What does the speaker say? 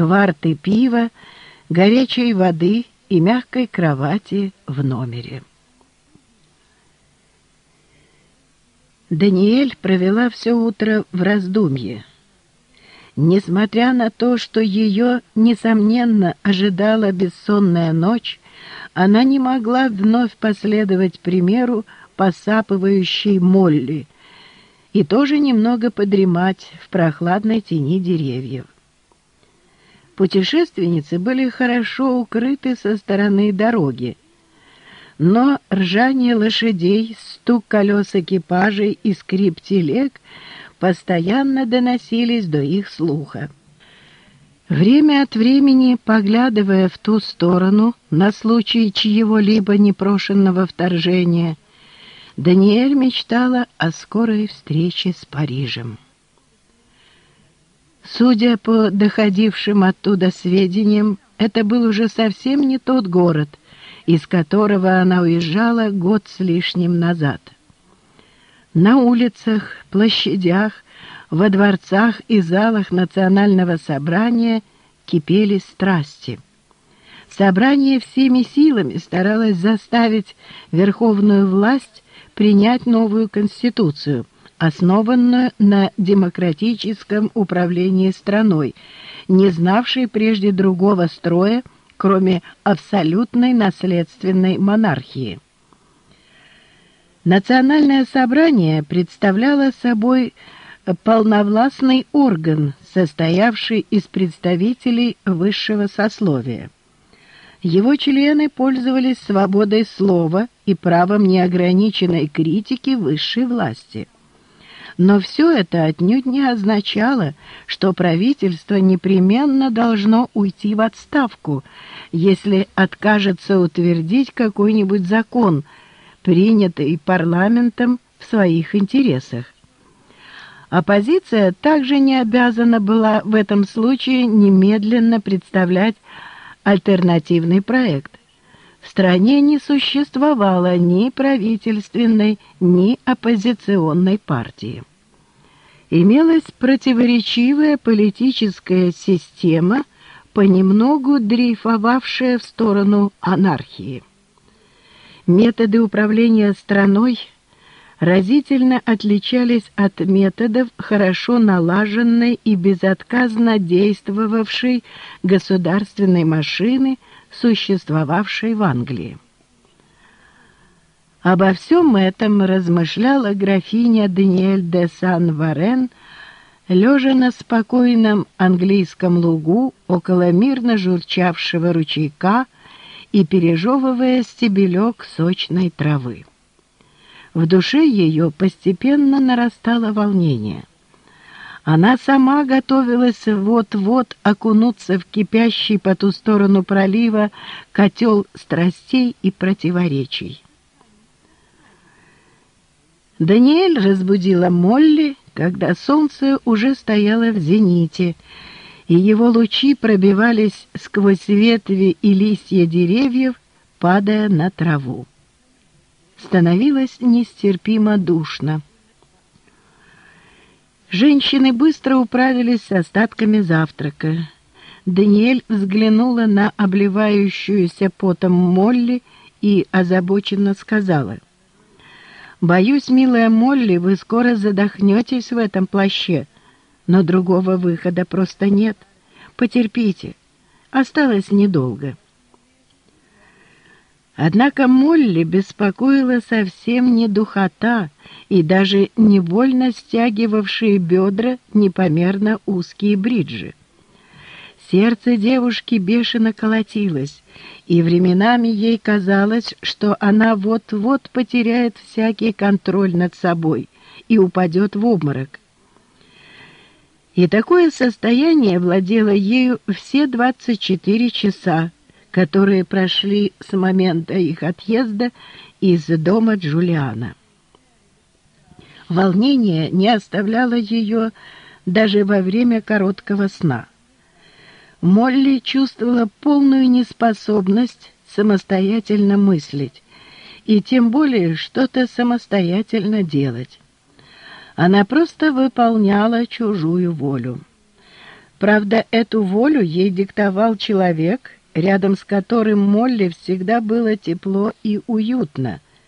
кварты пива, горячей воды и мягкой кровати в номере. Даниэль провела все утро в раздумье. Несмотря на то, что ее, несомненно, ожидала бессонная ночь, она не могла вновь последовать примеру посапывающей Молли и тоже немного подремать в прохладной тени деревьев. Путешественницы были хорошо укрыты со стороны дороги, но ржание лошадей, стук колес экипажей и скрип телег постоянно доносились до их слуха. Время от времени, поглядывая в ту сторону на случай чьего-либо непрошенного вторжения, Даниэль мечтала о скорой встрече с Парижем. Судя по доходившим оттуда сведениям, это был уже совсем не тот город, из которого она уезжала год с лишним назад. На улицах, площадях, во дворцах и залах национального собрания кипели страсти. Собрание всеми силами старалось заставить верховную власть принять новую конституцию, основанную на демократическом управлении страной, не знавшей прежде другого строя, кроме абсолютной наследственной монархии. Национальное собрание представляло собой полновластный орган, состоявший из представителей высшего сословия. Его члены пользовались свободой слова и правом неограниченной критики высшей власти – но все это отнюдь не означало, что правительство непременно должно уйти в отставку, если откажется утвердить какой-нибудь закон, принятый парламентом в своих интересах. Оппозиция также не обязана была в этом случае немедленно представлять альтернативный проект. В стране не существовало ни правительственной, ни оппозиционной партии имелась противоречивая политическая система, понемногу дрейфовавшая в сторону анархии. Методы управления страной разительно отличались от методов хорошо налаженной и безотказно действовавшей государственной машины, существовавшей в Англии. Обо всем этом размышляла графиня Даниэль де Сан-Варен, лежа на спокойном английском лугу около мирно журчавшего ручейка и пережевывая стебелек сочной травы. В душе ее постепенно нарастало волнение. Она сама готовилась вот-вот окунуться в кипящий по ту сторону пролива котел страстей и противоречий. Даниэль разбудила Молли, когда солнце уже стояло в зените, и его лучи пробивались сквозь ветви и листья деревьев, падая на траву. Становилось нестерпимо душно. Женщины быстро управились с остатками завтрака. Даниэль взглянула на обливающуюся потом Молли и озабоченно сказала — Боюсь, милая Молли, вы скоро задохнетесь в этом плаще, но другого выхода просто нет. Потерпите, осталось недолго. Однако Молли беспокоила совсем не духота и даже невольно стягивавшие бедра непомерно узкие бриджи. Сердце девушки бешено колотилось, и временами ей казалось, что она вот-вот потеряет всякий контроль над собой и упадет в обморок. И такое состояние владело ею все 24 часа, которые прошли с момента их отъезда из дома Джулиана. Волнение не оставляло ее даже во время короткого сна. Молли чувствовала полную неспособность самостоятельно мыслить и тем более что-то самостоятельно делать. Она просто выполняла чужую волю. Правда, эту волю ей диктовал человек, рядом с которым Молли всегда было тепло и уютно,